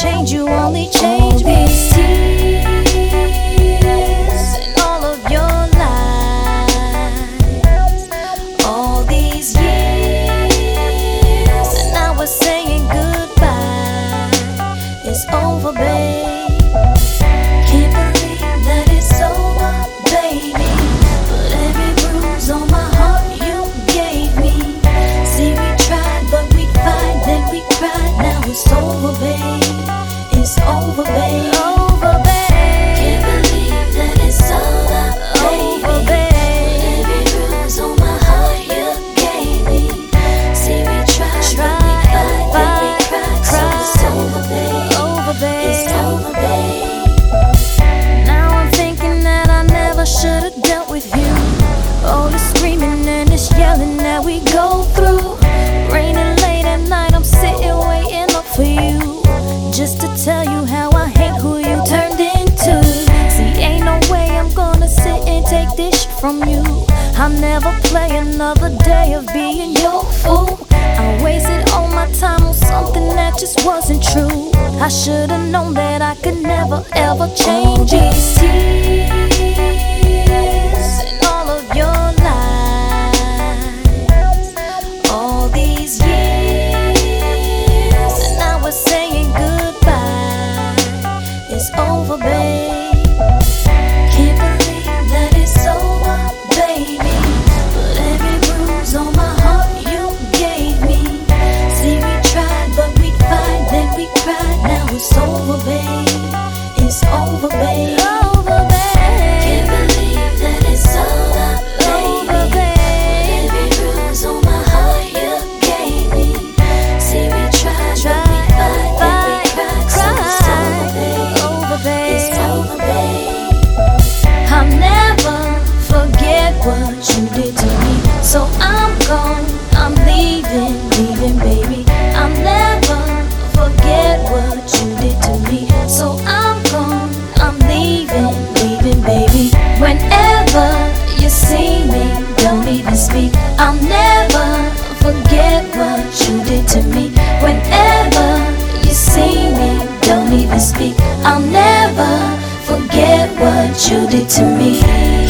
change, you only change me. And all of your lies, all these years, and saying goodbye. It's over, babe. should've dealt with you. All this screaming and this yelling that we go. I'll never play another day of being your fool. I wasted all my time on something that just wasn't true. I should've known that I could never ever change. what you did to me. Whenever you see me, don't even speak. I'll never forget what you did to me.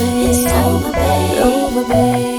babe. It's over, babe. Over, babe.